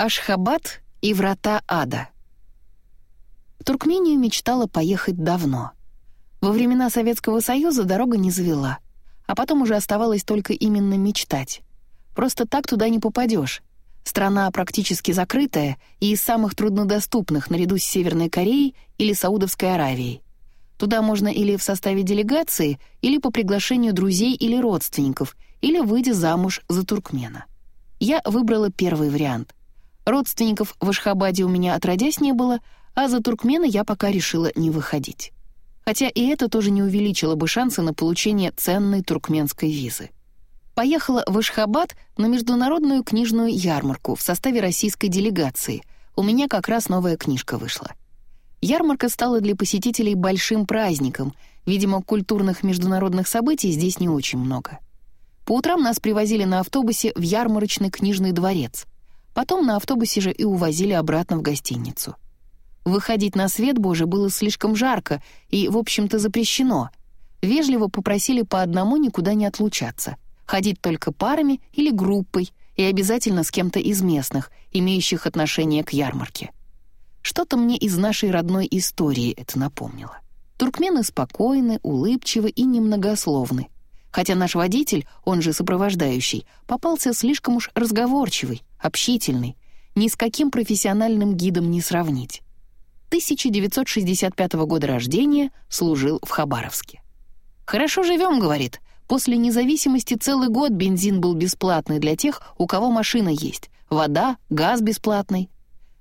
Ашхабад и врата ада. В Туркмению мечтала поехать давно. Во времена Советского Союза дорога не завела, а потом уже оставалось только именно мечтать. Просто так туда не попадешь. Страна практически закрытая и из самых труднодоступных наряду с Северной Кореей или Саудовской Аравией. Туда можно или в составе делегации, или по приглашению друзей или родственников, или выйдя замуж за туркмена. Я выбрала первый вариант. Родственников в Ашхабаде у меня отродясь не было, а за туркмена я пока решила не выходить. Хотя и это тоже не увеличило бы шансы на получение ценной туркменской визы. Поехала в Ашхабад на международную книжную ярмарку в составе российской делегации. У меня как раз новая книжка вышла. Ярмарка стала для посетителей большим праздником. Видимо, культурных международных событий здесь не очень много. По утрам нас привозили на автобусе в ярмарочный книжный дворец — Потом на автобусе же и увозили обратно в гостиницу. Выходить на свет Божий было слишком жарко и, в общем-то, запрещено. Вежливо попросили по одному никуда не отлучаться, ходить только парами или группой и обязательно с кем-то из местных, имеющих отношение к ярмарке. Что-то мне из нашей родной истории это напомнило. Туркмены спокойны, улыбчивы и немногословны. Хотя наш водитель, он же сопровождающий, попался слишком уж разговорчивый, общительный, ни с каким профессиональным гидом не сравнить. 1965 года рождения, служил в Хабаровске. «Хорошо живем», — говорит. «После независимости целый год бензин был бесплатный для тех, у кого машина есть, вода, газ бесплатный.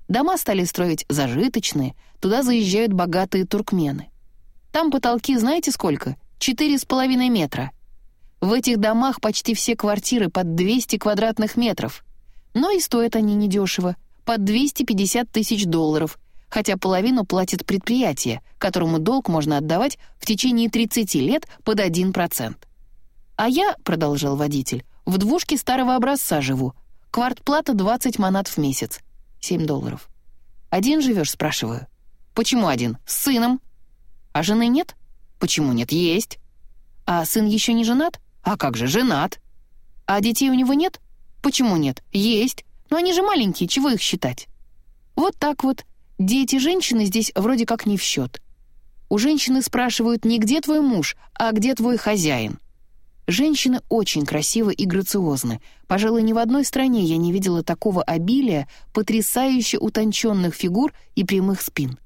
Дома стали строить зажиточные, туда заезжают богатые туркмены. Там потолки знаете сколько? Четыре с половиной метра. В этих домах почти все квартиры под 200 квадратных метров. Но и стоят они недешево, под 250 тысяч долларов, хотя половину платит предприятие, которому долг можно отдавать в течение 30 лет под 1%. «А я», — продолжал водитель, — «в двушке старого образца живу. Квартплата 20 манат в месяц. 7 долларов». «Один живешь?» — спрашиваю. «Почему один? С сыном». «А жены нет?» «Почему нет? Есть». «А сын еще не женат?» «А как же, женат». «А детей у него нет?» Почему нет? Есть. Но они же маленькие, чего их считать? Вот так вот. Дети женщины здесь вроде как не в счет. У женщины спрашивают не «где твой муж?», а «где твой хозяин?». Женщины очень красивы и грациозны. Пожалуй, ни в одной стране я не видела такого обилия потрясающе утонченных фигур и прямых спин.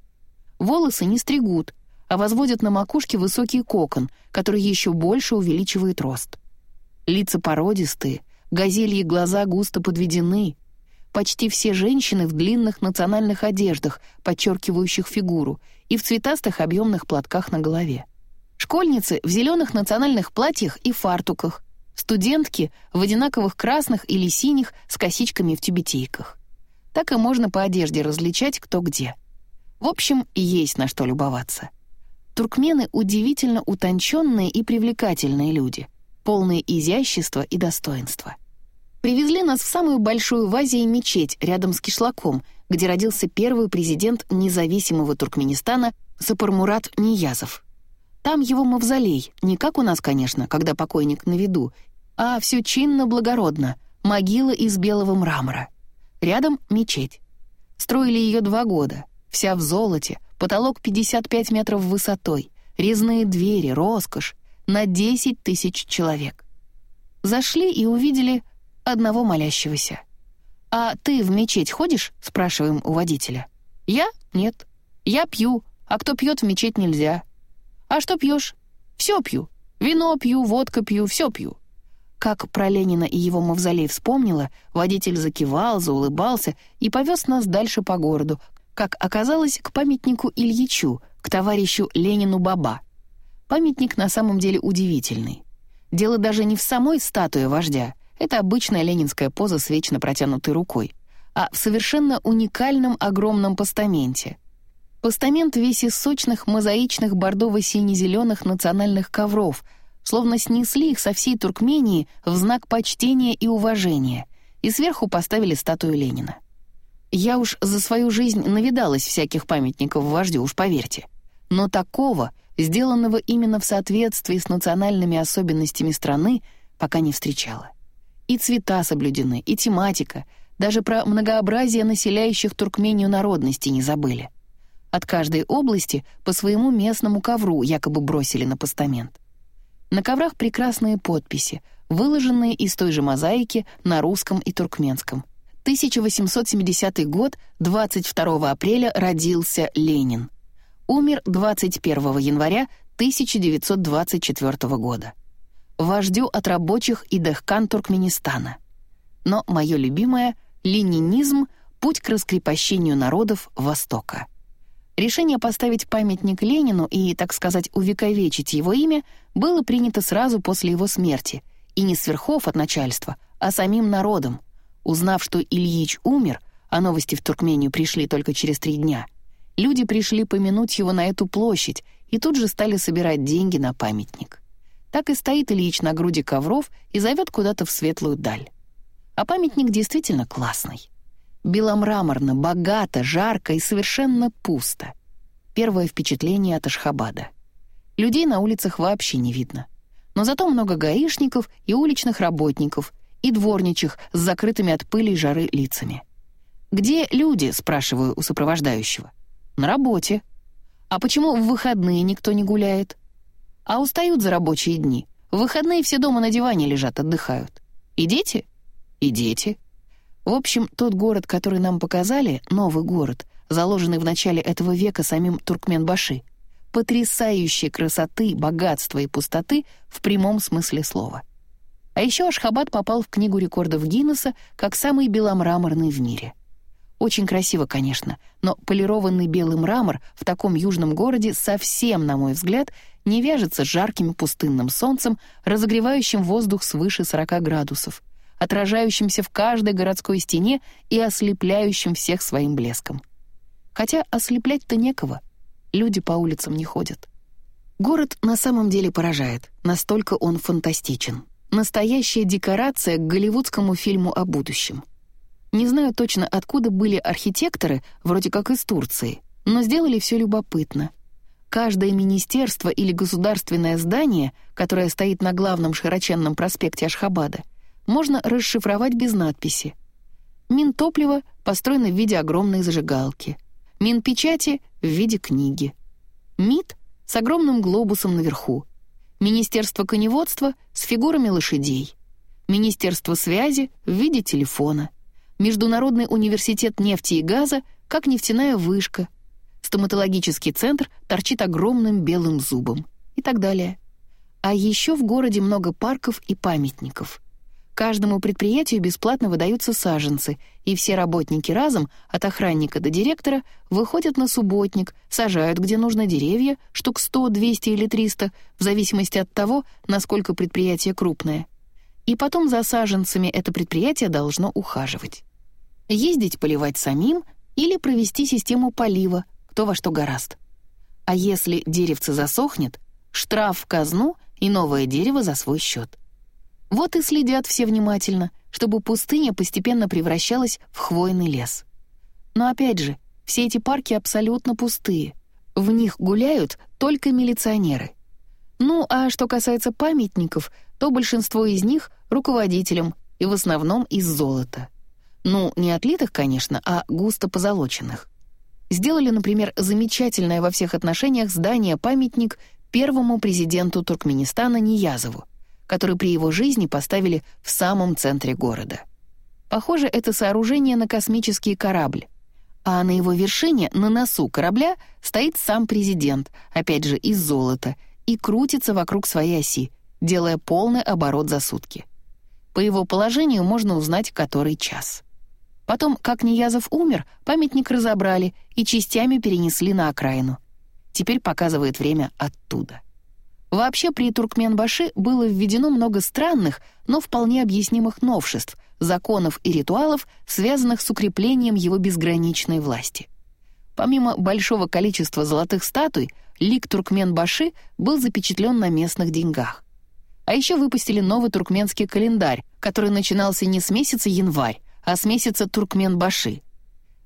Волосы не стригут, а возводят на макушке высокий кокон, который еще больше увеличивает рост. Лица породистые, газельи глаза густо подведены. Почти все женщины в длинных национальных одеждах, подчеркивающих фигуру, и в цветастых объемных платках на голове. Школьницы в зеленых национальных платьях и фартуках, студентки в одинаковых красных или синих с косичками в тюбетейках. Так и можно по одежде различать, кто где. В общем, есть на что любоваться. Туркмены удивительно утонченные и привлекательные люди, полные изящества и достоинства. Привезли нас в самую большую в Азии мечеть рядом с Кишлаком, где родился первый президент независимого Туркменистана Сапармурат Ниязов. Там его мавзолей, не как у нас, конечно, когда покойник на виду, а все чинно-благородно, могила из белого мрамора. Рядом мечеть. Строили ее два года, вся в золоте, потолок 55 метров высотой, резные двери, роскошь, на 10 тысяч человек. Зашли и увидели одного молящегося. «А ты в мечеть ходишь?» — спрашиваем у водителя. «Я? Нет. Я пью, а кто пьет в мечеть нельзя». «А что пьешь?» «Все пью. Вино пью, водка пью, все пью». Как про Ленина и его мавзолей вспомнила, водитель закивал, заулыбался и повез нас дальше по городу, как оказалось, к памятнику Ильичу, к товарищу Ленину Баба. Памятник на самом деле удивительный. Дело даже не в самой статуе вождя, это обычная ленинская поза с вечно протянутой рукой, а в совершенно уникальном огромном постаменте. Постамент весь из сочных мозаичных бордово-сине-зеленых национальных ковров, словно снесли их со всей Туркмении в знак почтения и уважения, и сверху поставили статую Ленина. Я уж за свою жизнь навидалась всяких памятников вождю, уж поверьте. Но такого, сделанного именно в соответствии с национальными особенностями страны, пока не встречала. И цвета соблюдены, и тематика, Даже про многообразие населяющих Туркмению народности не забыли. От каждой области по своему местному ковру якобы бросили на постамент. На коврах прекрасные подписи, выложенные из той же мозаики на русском и туркменском. 1870 год, 22 апреля родился Ленин. Умер 21 января 1924 года. Вождю от рабочих и Дехкан Туркменистана. Но мое любимое — ленинизм — путь к раскрепощению народов Востока. Решение поставить памятник Ленину и, так сказать, увековечить его имя было принято сразу после его смерти, и не с верхов от начальства, а самим народом. Узнав, что Ильич умер, а новости в Туркмению пришли только через три дня, люди пришли помянуть его на эту площадь и тут же стали собирать деньги на памятник. Так и стоит Ильич на груди ковров и зовет куда-то в светлую даль. А памятник действительно классный. Беломраморно, богато, жарко и совершенно пусто. Первое впечатление от Ашхабада. Людей на улицах вообще не видно. Но зато много гаишников и уличных работников, и дворничих с закрытыми от пыли и жары лицами. «Где люди?» — спрашиваю у сопровождающего. «На работе». «А почему в выходные никто не гуляет?» «А устают за рабочие дни. В выходные все дома на диване лежат, отдыхают. И дети?» «И дети». В общем, тот город, который нам показали, новый город, заложенный в начале этого века самим Туркменбаши, потрясающей красоты, богатства и пустоты в прямом смысле слова. А еще Ашхабад попал в Книгу рекордов Гиннесса как самый беломраморный в мире. Очень красиво, конечно, но полированный белый мрамор в таком южном городе совсем, на мой взгляд, не вяжется с жарким пустынным солнцем, разогревающим воздух свыше 40 градусов, отражающимся в каждой городской стене и ослепляющим всех своим блеском. Хотя ослеплять-то некого, люди по улицам не ходят. Город на самом деле поражает, настолько он фантастичен. Настоящая декорация к голливудскому фильму о будущем. Не знаю точно, откуда были архитекторы, вроде как из Турции, но сделали все любопытно. Каждое министерство или государственное здание, которое стоит на главном широченном проспекте Ашхабада, можно расшифровать без надписи. Минтопливо построено в виде огромной зажигалки. Минпечати — в виде книги. МИД — с огромным глобусом наверху. Министерство коневодства — с фигурами лошадей. Министерство связи — в виде телефона. Международный университет нефти и газа — как нефтяная вышка. Стоматологический центр торчит огромным белым зубом. И так далее. А еще в городе много парков и памятников — Каждому предприятию бесплатно выдаются саженцы, и все работники разом, от охранника до директора, выходят на субботник, сажают где нужно деревья, штук 100, 200 или 300, в зависимости от того, насколько предприятие крупное. И потом за саженцами это предприятие должно ухаживать. Ездить поливать самим или провести систему полива, кто во что гораст. А если деревце засохнет, штраф в казну и новое дерево за свой счет. Вот и следят все внимательно, чтобы пустыня постепенно превращалась в хвойный лес. Но опять же, все эти парки абсолютно пустые. В них гуляют только милиционеры. Ну, а что касается памятников, то большинство из них — руководителям, и в основном из золота. Ну, не отлитых, конечно, а густо позолоченных. Сделали, например, замечательное во всех отношениях здание-памятник первому президенту Туркменистана Ниязову, который при его жизни поставили в самом центре города. Похоже, это сооружение на космический корабль. А на его вершине, на носу корабля, стоит сам президент, опять же из золота, и крутится вокруг своей оси, делая полный оборот за сутки. По его положению можно узнать, который час. Потом, как Ниязов умер, памятник разобрали и частями перенесли на окраину. Теперь показывает время оттуда. Вообще при Туркменбаши было введено много странных, но вполне объяснимых новшеств, законов и ритуалов, связанных с укреплением его безграничной власти. Помимо большого количества золотых статуй, лик Туркменбаши был запечатлен на местных деньгах. А еще выпустили новый туркменский календарь, который начинался не с месяца январь, а с месяца Туркменбаши.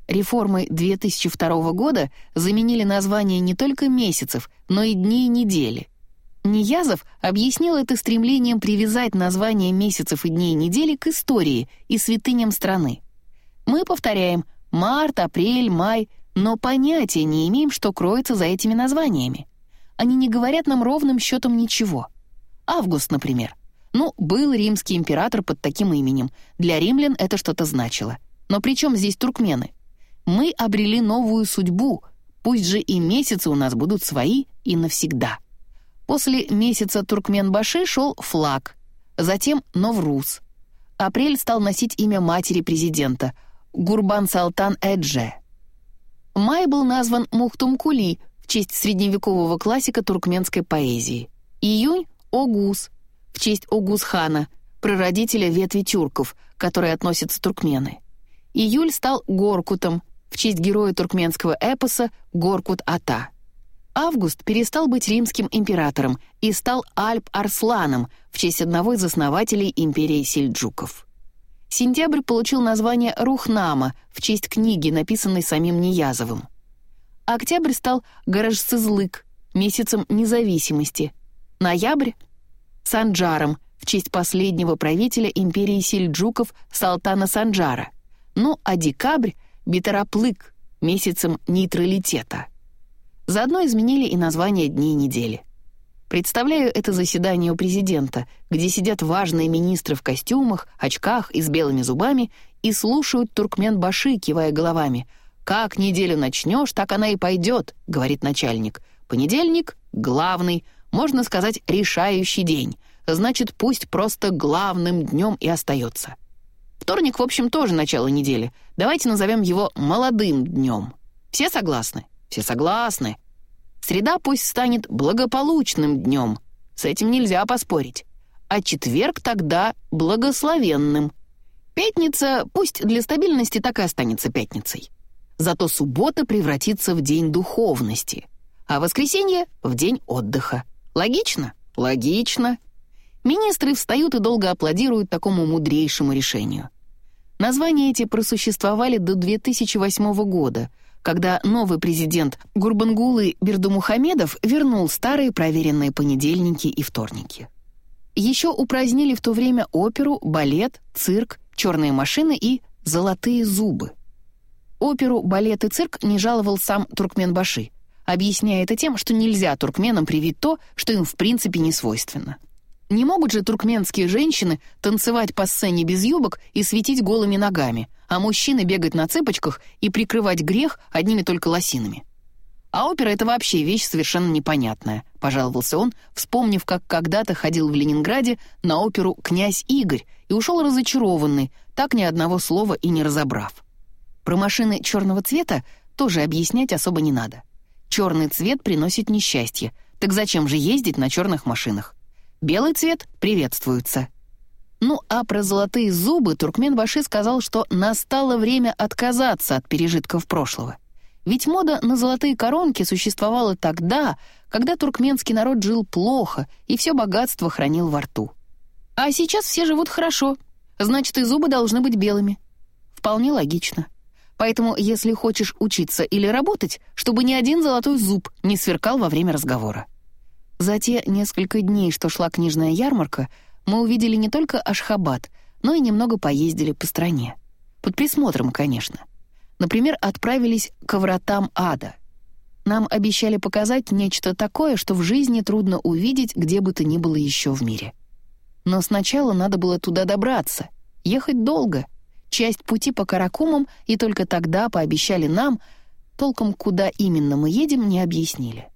Реформы 2002 года заменили название не только месяцев, но и дней недели — Ниязов объяснил это стремлением привязать название месяцев и дней недели к истории и святыням страны. Мы повторяем март, апрель, май, но понятия не имеем, что кроется за этими названиями. Они не говорят нам ровным счетом ничего. Август, например. Ну, был римский император под таким именем. Для римлян это что-то значило. Но при чем здесь туркмены? Мы обрели новую судьбу, пусть же и месяцы у нас будут свои и навсегда. После месяца Туркменбаши шел флаг, затем Новруз. Апрель стал носить имя матери президента — Гурбан Салтан Эдже. Май был назван Мухтумкули в честь средневекового классика туркменской поэзии. Июнь — Огуз в честь Огуз-хана, прародителя ветви тюрков, которые относятся туркмены. Июль стал Горкутом в честь героя туркменского эпоса Горкут-Ата. Август перестал быть римским императором и стал Альп-Арсланом в честь одного из основателей империи сельджуков. Сентябрь получил название Рухнама в честь книги, написанной самим Ниязовым. Октябрь стал Гаражсызлык, месяцем независимости. Ноябрь — Санджаром в честь последнего правителя империи сельджуков Салтана Санджара. Ну а декабрь — Битараплык, месяцем нейтралитета. Заодно изменили и название дней недели. Представляю это заседание у президента, где сидят важные министры в костюмах, очках и с белыми зубами и слушают туркмен-баши, кивая головами. «Как неделю начнешь, так она и пойдет», — говорит начальник. «Понедельник — главный, можно сказать, решающий день. Значит, пусть просто главным днем и остается». Вторник, в общем, тоже начало недели. Давайте назовем его «молодым днем». Все согласны? Все согласны. Среда пусть станет благополучным днем. С этим нельзя поспорить. А четверг тогда благословенным. Пятница пусть для стабильности так и останется пятницей. Зато суббота превратится в день духовности, а воскресенье — в день отдыха. Логично? Логично. Министры встают и долго аплодируют такому мудрейшему решению. Названия эти просуществовали до 2008 года — когда новый президент Гурбангулы Бердумухамедов вернул старые проверенные понедельники и вторники. Еще упразднили в то время оперу, балет, цирк, черные машины и золотые зубы. Оперу, балет и цирк не жаловал сам Туркменбаши, объясняя это тем, что нельзя туркменам привить то, что им в принципе не свойственно. Не могут же туркменские женщины танцевать по сцене без юбок и светить голыми ногами, а мужчины бегать на цыпочках и прикрывать грех одними только лосинами. А опера — это вообще вещь совершенно непонятная, пожаловался он, вспомнив, как когда-то ходил в Ленинграде на оперу «Князь Игорь» и ушел разочарованный, так ни одного слова и не разобрав. Про машины черного цвета тоже объяснять особо не надо. Черный цвет приносит несчастье, так зачем же ездить на черных машинах? Белый цвет приветствуется. Ну а про золотые зубы Туркмен Баши сказал, что настало время отказаться от пережитков прошлого. Ведь мода на золотые коронки существовала тогда, когда туркменский народ жил плохо и все богатство хранил во рту. А сейчас все живут хорошо, значит и зубы должны быть белыми. Вполне логично. Поэтому, если хочешь учиться или работать, чтобы ни один золотой зуб не сверкал во время разговора. За те несколько дней, что шла книжная ярмарка, мы увидели не только Ашхабад, но и немного поездили по стране. Под присмотром, конечно. Например, отправились к вратам ада. Нам обещали показать нечто такое, что в жизни трудно увидеть где бы то ни было еще в мире. Но сначала надо было туда добраться. Ехать долго. Часть пути по Каракумам, и только тогда пообещали нам, толком куда именно мы едем, не объяснили.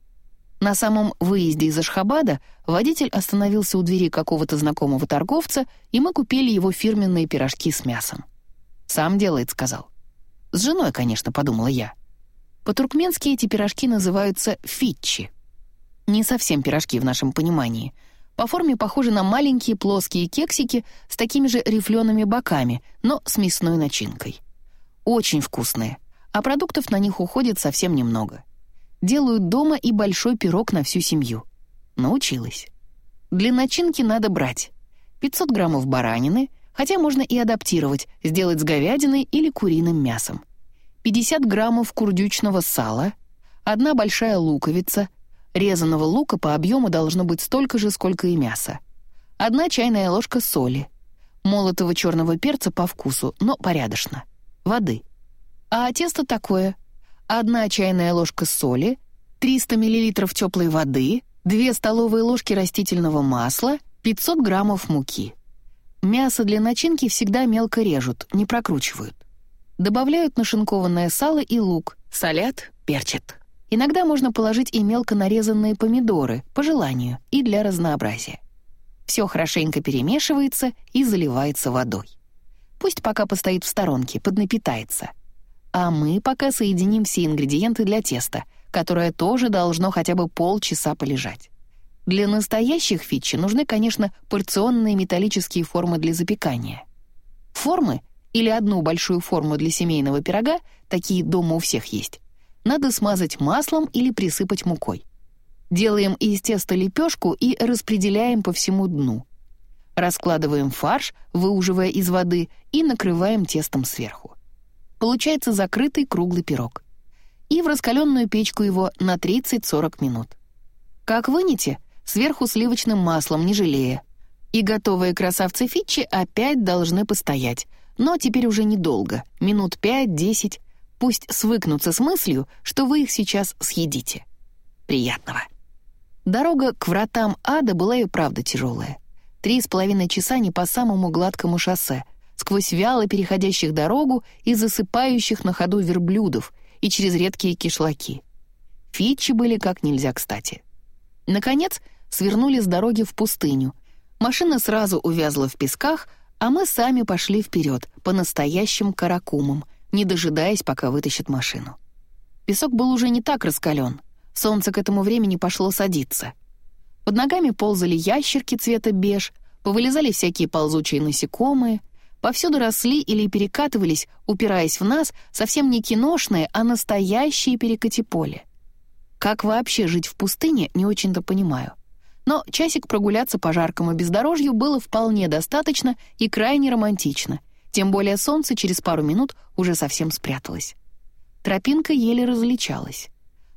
На самом выезде из Ашхабада водитель остановился у двери какого-то знакомого торговца, и мы купили его фирменные пирожки с мясом. «Сам делает», — сказал. «С женой, конечно», — подумала я. По-туркменски эти пирожки называются фитчи. Не совсем пирожки в нашем понимании. По форме похожи на маленькие плоские кексики с такими же рифлеными боками, но с мясной начинкой. Очень вкусные, а продуктов на них уходит совсем немного делают дома и большой пирог на всю семью. Научилась. Для начинки надо брать 500 граммов баранины, хотя можно и адаптировать, сделать с говядиной или куриным мясом. 50 граммов курдючного сала, одна большая луковица, резаного лука по объему должно быть столько же, сколько и мяса, одна чайная ложка соли, молотого черного перца по вкусу, но порядочно, воды. А тесто такое. Одна чайная ложка соли, 300 мл теплой воды, 2 столовые ложки растительного масла, 500 граммов муки. Мясо для начинки всегда мелко режут, не прокручивают. Добавляют нашинкованное сало и лук, солят, перчат. Иногда можно положить и мелко нарезанные помидоры, по желанию, и для разнообразия. Все хорошенько перемешивается и заливается водой. Пусть пока постоит в сторонке, поднапитается. А мы пока соединим все ингредиенты для теста, которое тоже должно хотя бы полчаса полежать. Для настоящих фитчи нужны, конечно, порционные металлические формы для запекания. Формы или одну большую форму для семейного пирога, такие дома у всех есть, надо смазать маслом или присыпать мукой. Делаем из теста лепешку и распределяем по всему дну. Раскладываем фарш, выуживая из воды, и накрываем тестом сверху. Получается закрытый круглый пирог. И в раскаленную печку его на 30-40 минут. Как вынете, сверху сливочным маслом, не жалея. И готовые красавцы Фитчи опять должны постоять, но теперь уже недолго, минут 5-10, Пусть свыкнутся с мыслью, что вы их сейчас съедите. Приятного. Дорога к вратам ада была и правда тяжелая. Три с половиной часа не по самому гладкому шоссе, сквозь вяло переходящих дорогу и засыпающих на ходу верблюдов и через редкие кишлаки. Фитчи были как нельзя кстати. Наконец, свернули с дороги в пустыню. Машина сразу увязла в песках, а мы сами пошли вперед, по настоящим каракумам — не дожидаясь, пока вытащат машину. Песок был уже не так раскален. Солнце к этому времени пошло садиться. Под ногами ползали ящерки цвета беж, повылезали всякие ползучие насекомые, повсюду росли или перекатывались, упираясь в нас, совсем не киношные, а настоящие перекати-поле. Как вообще жить в пустыне, не очень-то понимаю. Но часик прогуляться по жаркому бездорожью было вполне достаточно и крайне романтично — тем более солнце через пару минут уже совсем спряталось. Тропинка еле различалась.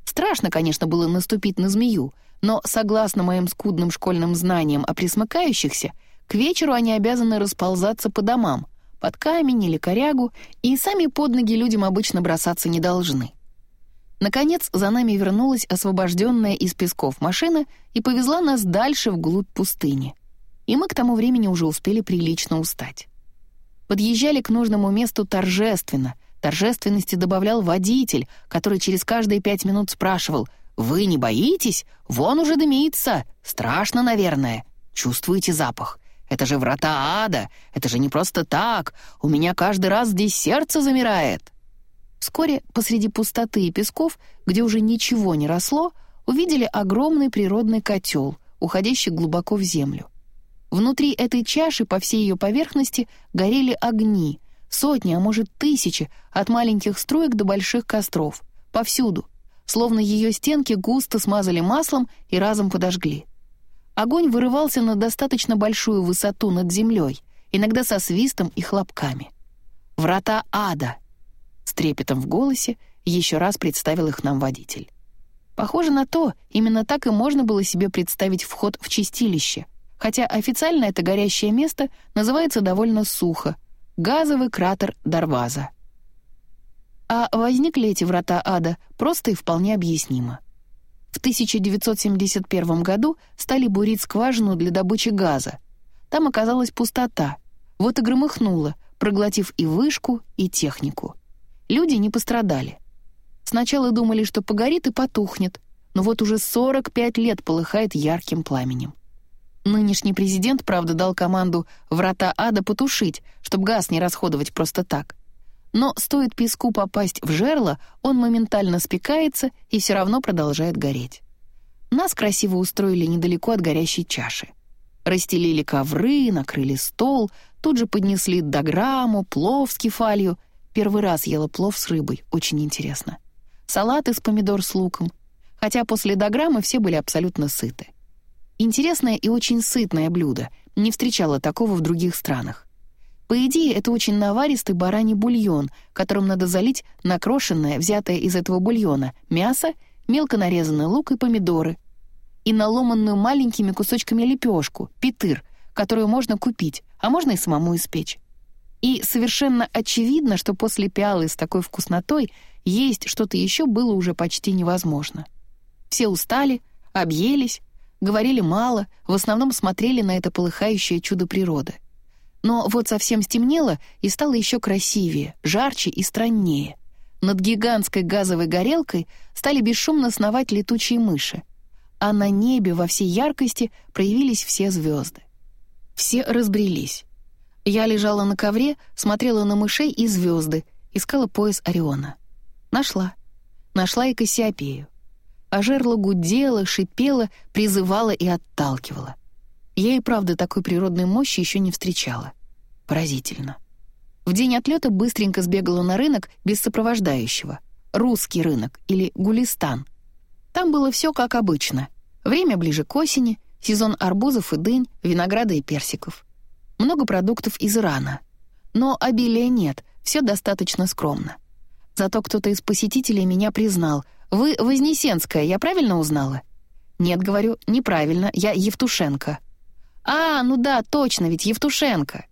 Страшно, конечно, было наступить на змею, но, согласно моим скудным школьным знаниям о присмыкающихся, к вечеру они обязаны расползаться по домам, под камень или корягу, и сами под ноги людям обычно бросаться не должны. Наконец, за нами вернулась освобожденная из песков машина и повезла нас дальше вглубь пустыни. И мы к тому времени уже успели прилично устать. Подъезжали к нужному месту торжественно. Торжественности добавлял водитель, который через каждые пять минут спрашивал «Вы не боитесь? Вон уже дымится. Страшно, наверное. Чувствуете запах? Это же врата ада. Это же не просто так. У меня каждый раз здесь сердце замирает». Вскоре посреди пустоты и песков, где уже ничего не росло, увидели огромный природный котел, уходящий глубоко в землю. Внутри этой чаши по всей ее поверхности горели огни, сотни, а может тысячи, от маленьких строек до больших костров, повсюду, словно ее стенки густо смазали маслом и разом подожгли. Огонь вырывался на достаточно большую высоту над землей, иногда со свистом и хлопками. «Врата ада!» С трепетом в голосе еще раз представил их нам водитель. Похоже на то, именно так и можно было себе представить вход в чистилище, хотя официально это горящее место называется довольно сухо — газовый кратер Дарваза. А возникли эти врата ада просто и вполне объяснимо. В 1971 году стали бурить скважину для добычи газа. Там оказалась пустота. Вот и громыхнуло, проглотив и вышку, и технику. Люди не пострадали. Сначала думали, что погорит и потухнет, но вот уже 45 лет полыхает ярким пламенем. Нынешний президент, правда, дал команду «врата ада» потушить, чтобы газ не расходовать просто так. Но стоит песку попасть в жерло, он моментально спекается и все равно продолжает гореть. Нас красиво устроили недалеко от горящей чаши. Расстелили ковры, накрыли стол, тут же поднесли дограмму, плов с кефалью. Первый раз ела плов с рыбой, очень интересно. Салат из помидор с луком. Хотя после дограммы все были абсолютно сыты. Интересное и очень сытное блюдо, не встречала такого в других странах. По идее, это очень наваристый бараний бульон, которым надо залить накрошенное, взятое из этого бульона, мясо, мелко нарезанный лук и помидоры, и наломанную маленькими кусочками лепешку, питыр, которую можно купить, а можно и самому испечь. И совершенно очевидно, что после пиалы с такой вкуснотой есть что-то еще было уже почти невозможно. Все устали, объелись, говорили мало, в основном смотрели на это полыхающее чудо природы. Но вот совсем стемнело и стало еще красивее, жарче и страннее. Над гигантской газовой горелкой стали бесшумно сновать летучие мыши, а на небе во всей яркости проявились все звезды. Все разбрелись. Я лежала на ковре, смотрела на мышей и звезды, искала пояс Ориона. Нашла. Нашла и Кассиопею. А жерло гудело, шипело, призывало и отталкивало. Я и правда такой природной мощи еще не встречала. Поразительно. В день отлета быстренько сбегала на рынок без сопровождающего. Русский рынок или Гулистан. Там было все как обычно. Время ближе к осени, сезон арбузов и дынь, винограда и персиков. Много продуктов из Ирана. Но обилия нет, все достаточно скромно. Зато кто-то из посетителей меня признал. «Вы Вознесенская, я правильно узнала?» «Нет, — говорю, — неправильно, я Евтушенко». «А, ну да, точно, ведь Евтушенко!»